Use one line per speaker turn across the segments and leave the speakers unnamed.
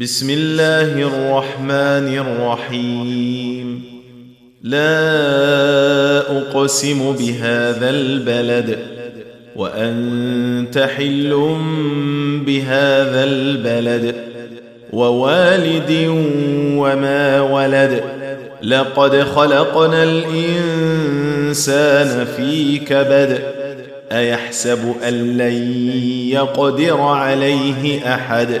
بسم الله الرحمن الرحيم لا اقسم بهذا البلد وانت حل بهذا البلد ووالد وما ولد لقد خلقنا الانسان في كبد ايحسب ان لن يقدر عليه احد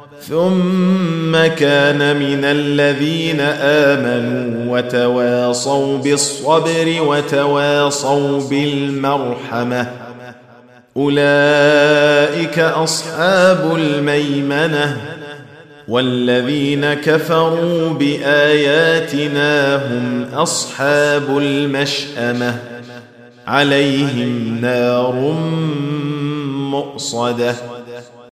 ثم كان من الذين آمنوا وتواصوا بالصبر وتواصوا بالمرحمة. أولئك أصحاب الميمنة والذين كفروا بآياتنا هم أصحاب المشأمة. عليهم نار مؤصدة.